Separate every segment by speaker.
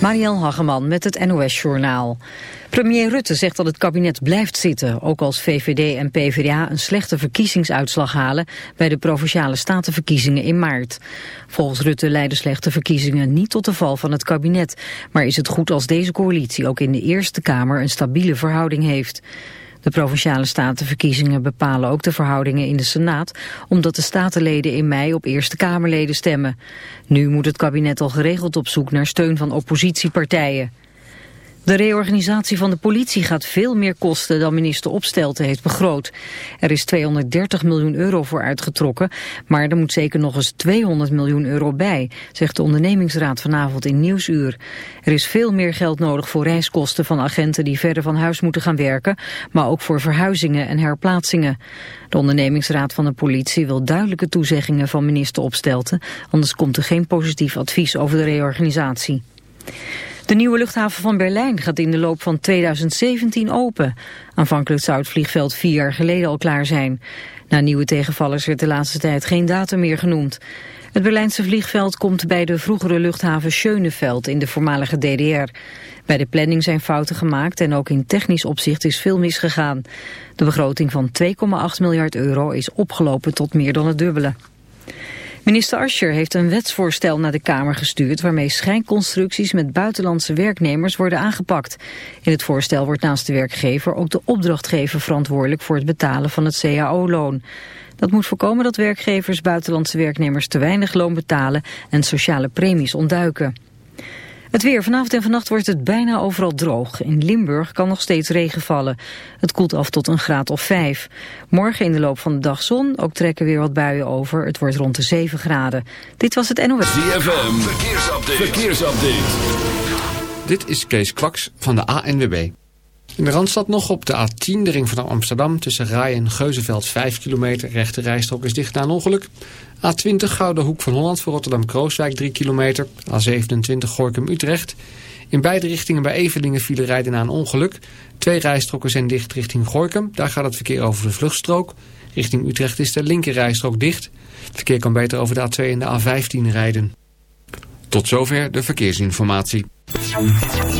Speaker 1: Marielle Hageman met het NOS Journaal. Premier Rutte zegt dat het kabinet blijft zitten, ook als VVD en PvdA een slechte verkiezingsuitslag halen bij de Provinciale Statenverkiezingen in maart. Volgens Rutte leiden slechte verkiezingen niet tot de val van het kabinet, maar is het goed als deze coalitie ook in de Eerste Kamer een stabiele verhouding heeft. De Provinciale Statenverkiezingen bepalen ook de verhoudingen in de Senaat, omdat de statenleden in mei op Eerste Kamerleden stemmen. Nu moet het kabinet al geregeld op zoek naar steun van oppositiepartijen. De reorganisatie van de politie gaat veel meer kosten dan minister Opstelten heeft begroot. Er is 230 miljoen euro voor uitgetrokken, maar er moet zeker nog eens 200 miljoen euro bij, zegt de ondernemingsraad vanavond in Nieuwsuur. Er is veel meer geld nodig voor reiskosten van agenten die verder van huis moeten gaan werken, maar ook voor verhuizingen en herplaatsingen. De ondernemingsraad van de politie wil duidelijke toezeggingen van minister Opstelten, anders komt er geen positief advies over de reorganisatie. De nieuwe luchthaven van Berlijn gaat in de loop van 2017 open. Aanvankelijk zou het vliegveld vier jaar geleden al klaar zijn. Na nieuwe tegenvallers werd de laatste tijd geen datum meer genoemd. Het Berlijnse vliegveld komt bij de vroegere luchthaven Schöneveld in de voormalige DDR. Bij de planning zijn fouten gemaakt en ook in technisch opzicht is veel misgegaan. De begroting van 2,8 miljard euro is opgelopen tot meer dan het dubbele. Minister Ascher heeft een wetsvoorstel naar de Kamer gestuurd... waarmee schijnconstructies met buitenlandse werknemers worden aangepakt. In het voorstel wordt naast de werkgever ook de opdrachtgever verantwoordelijk... voor het betalen van het CAO-loon. Dat moet voorkomen dat werkgevers buitenlandse werknemers te weinig loon betalen... en sociale premies ontduiken. Het weer. Vanavond en vannacht wordt het bijna overal droog. In Limburg kan nog steeds regen vallen. Het koelt af tot een graad of vijf. Morgen in de loop van de dag zon. Ook trekken weer wat buien over. Het wordt rond de 7 graden. Dit was het NOS.
Speaker 2: ZFM. Verkeersupdate. Verkeersupdate.
Speaker 3: Dit is Kees Kwaks van de ANWB. In de Randstad nog op de A10, de ring van Amsterdam... tussen Rai en Geuzenveld 5 kilometer. Rechte rijstrook is dicht na een ongeluk. A20 Gouden Hoek van Holland voor Rotterdam-Krooswijk 3 kilometer. A27 Gorkum-Utrecht. In beide richtingen bij Evelingen vielen rijden na een ongeluk. Twee rijstroken zijn dicht richting Gorkum. Daar gaat het verkeer over de vluchtstrook. Richting Utrecht is de linker rijstrook dicht. Het verkeer kan beter over de A2 en de A15 rijden. Tot zover de verkeersinformatie.
Speaker 4: In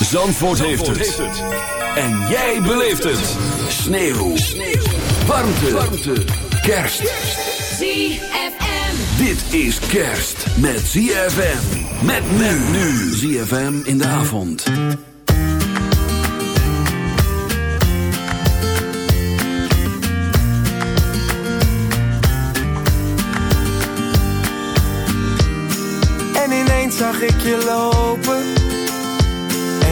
Speaker 2: Zandvoort, heeft, het. En jij beleeft het. Sneeuw. Sneeuw. Warmte. Warmte. Kerst.
Speaker 4: ZFM.
Speaker 2: Dit is kerst met ZFM. Met men nu. ZFM in de avond.
Speaker 5: En ineens zag ik je lopen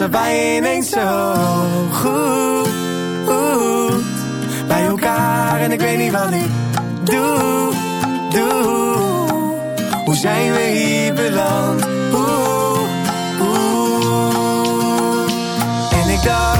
Speaker 5: passen wij ineens zo goed bij elkaar en ik weet niet wat ik doe, doe. Hoe zijn we hier beland? Oeh, oeh.
Speaker 6: En ik dacht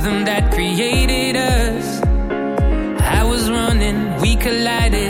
Speaker 6: rhythm that created us. I was running, we collided.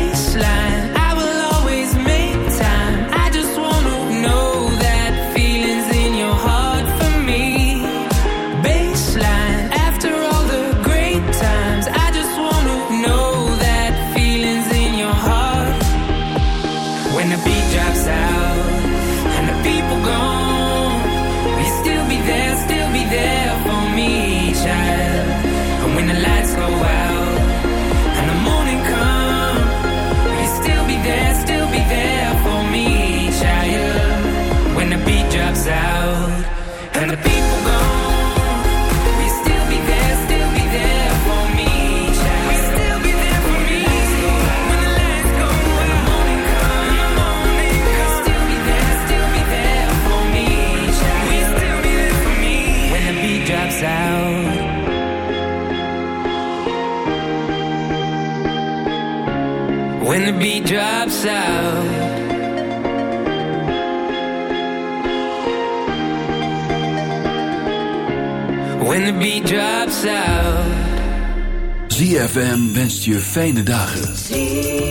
Speaker 2: je fijne dagen.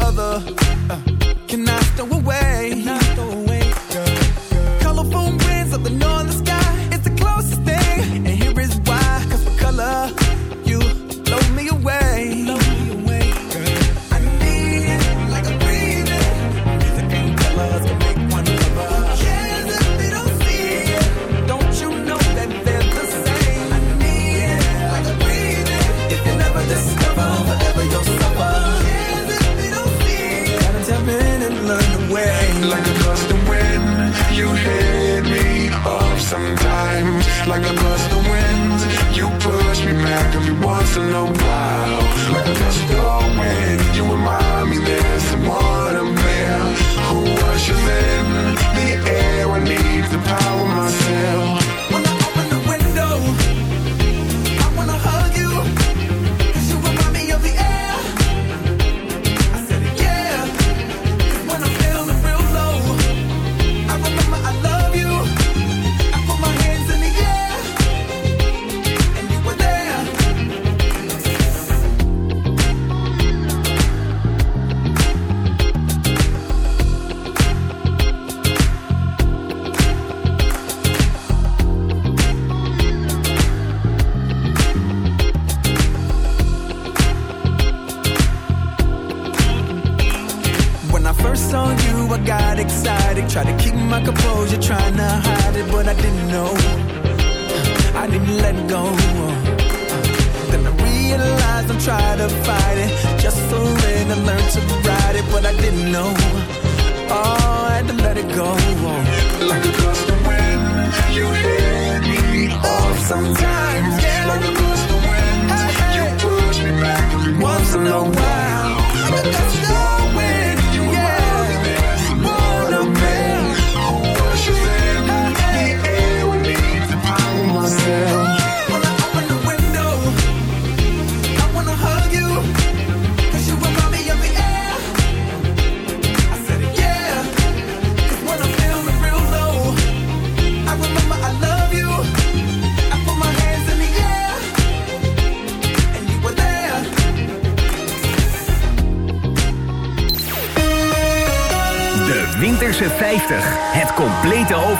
Speaker 7: other.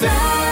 Speaker 6: lifted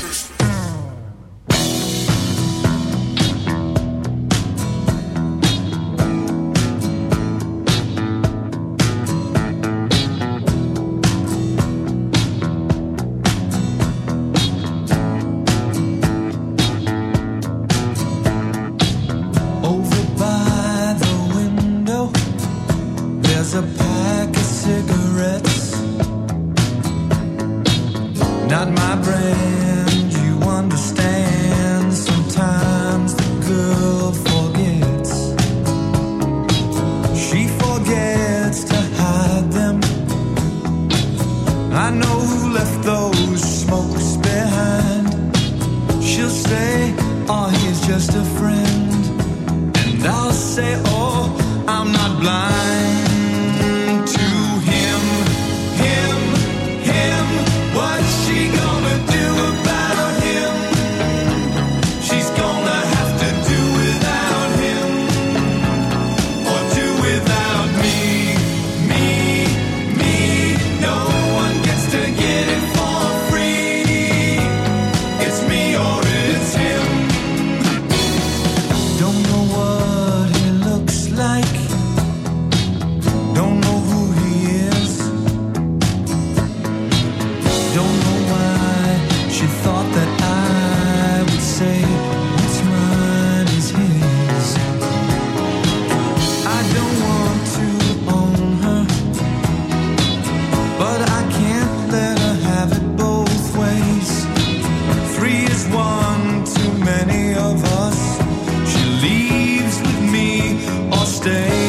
Speaker 6: stay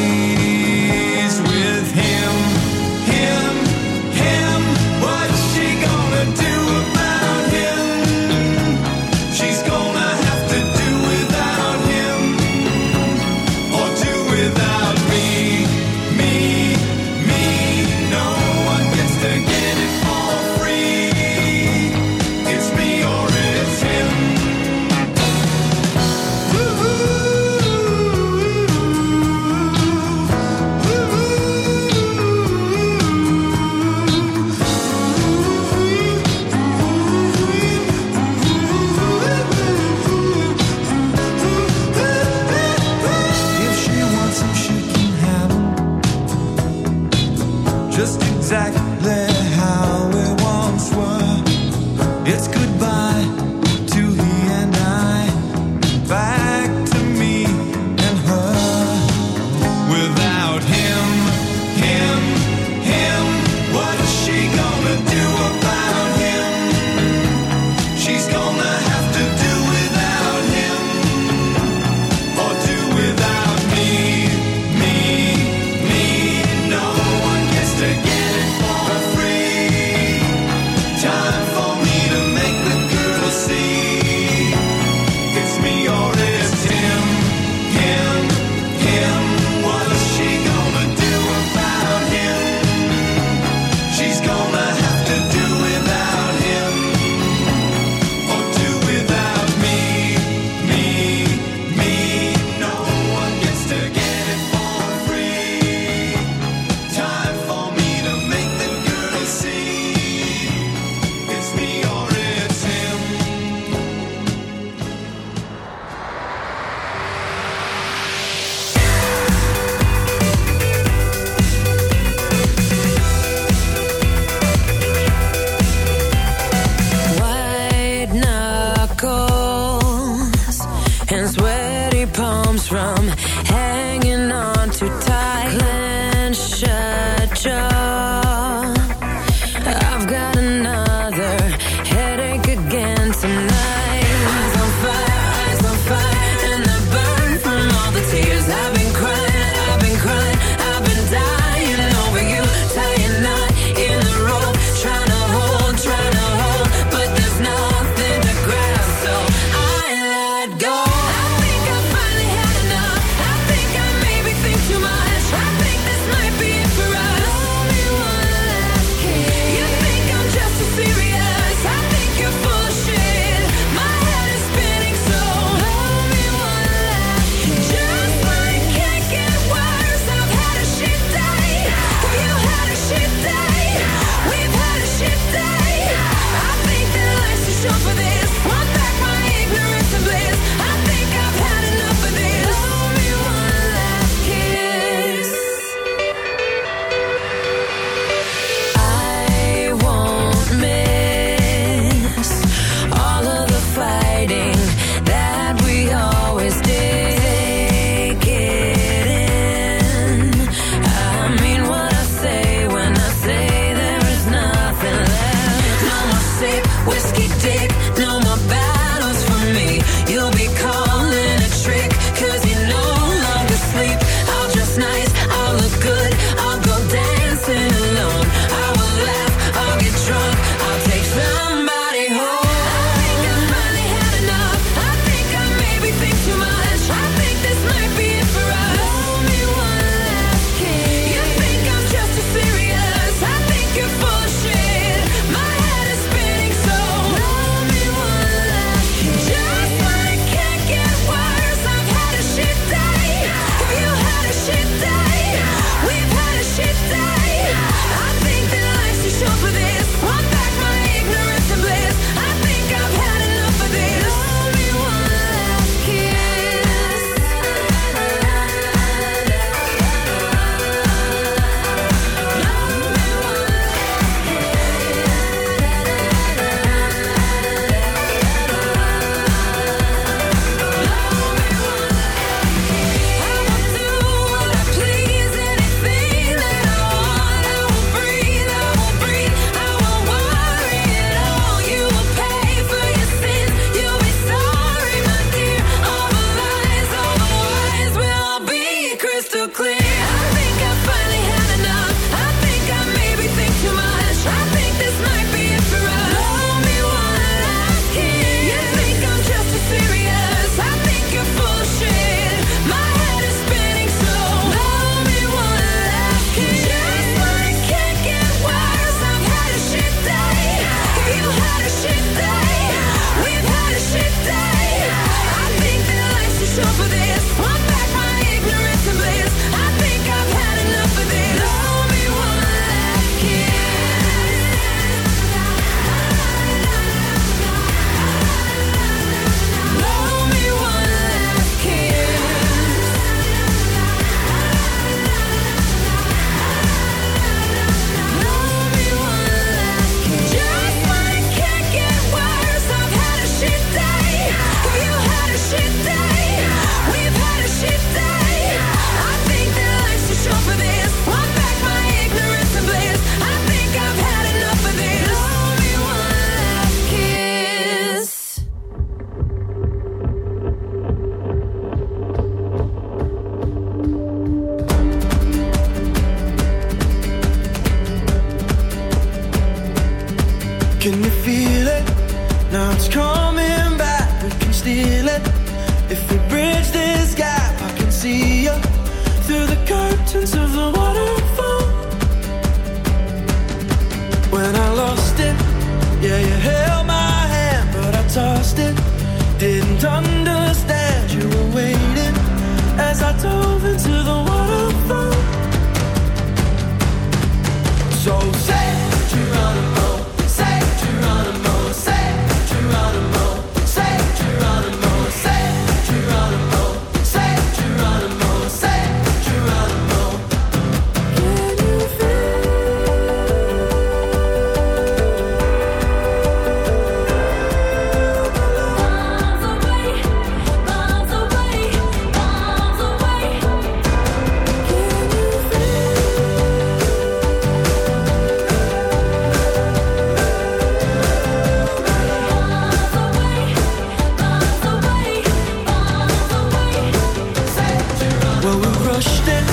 Speaker 6: crushed it,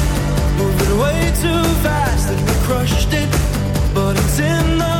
Speaker 8: moving way too fast, and we crushed it, but it's in the